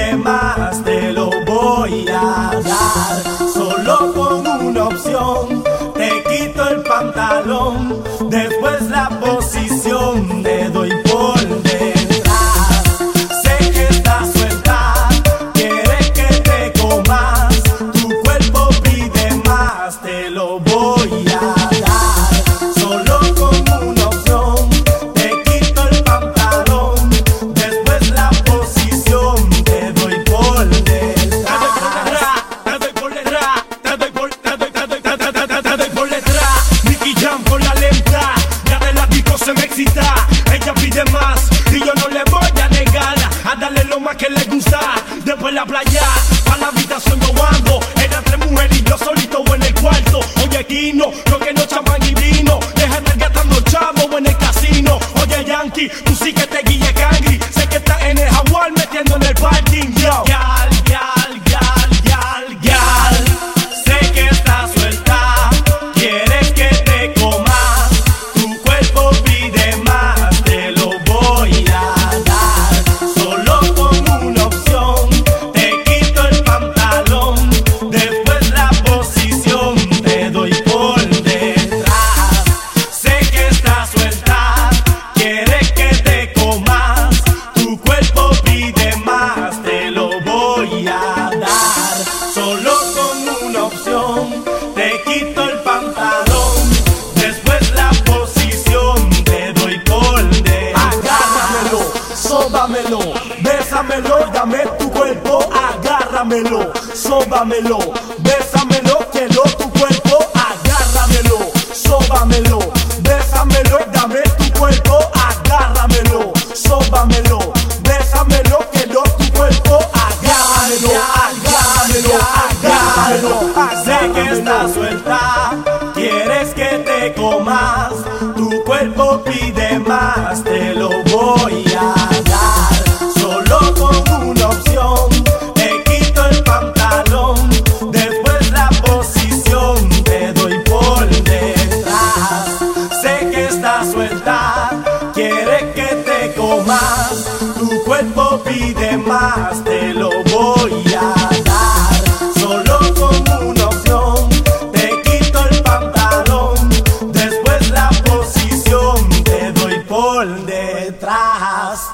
tema. Ella pide más y yo no le voy a negar. A darle lo más que le gusta. Después la playa, a la habitación yo ando. Era tres mujeres y yo solito o en el cuarto. Oye, aquí no, lo que no chaman y vino. Deja estar gastando chavo en el casino. Oye, Yankee, tú sí que te guille cangri. Sé que estás en el jaguar metiendo en el parking, yo. Sóbamelo, bésamelo dame tu cuerpo. Agárramelo, sóbamelo, bésamelo, quiero tu cuerpo. Agárramelo, sóbamelo, bésamelo dame tu cuerpo. Agárramelo, sóbamelo, bésamelo, quiero tu cuerpo. Agárramelo, agárramelo, agárramelo. Sé que estás suelta, quieres que te comas. Tu cuerpo pide más, te lo voy Tu cuerpo pide más,